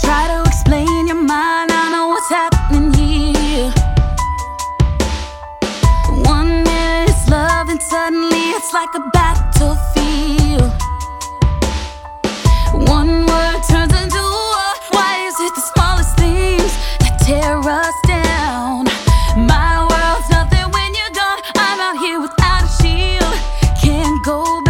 try to explain your mind. I know what's happening here. One minute it's love, and suddenly it's like a battlefield. One word turns into war. Why is it the smallest things that tear us down? My world's nothing when you're gone. I'm out here without a shield. Can't go back.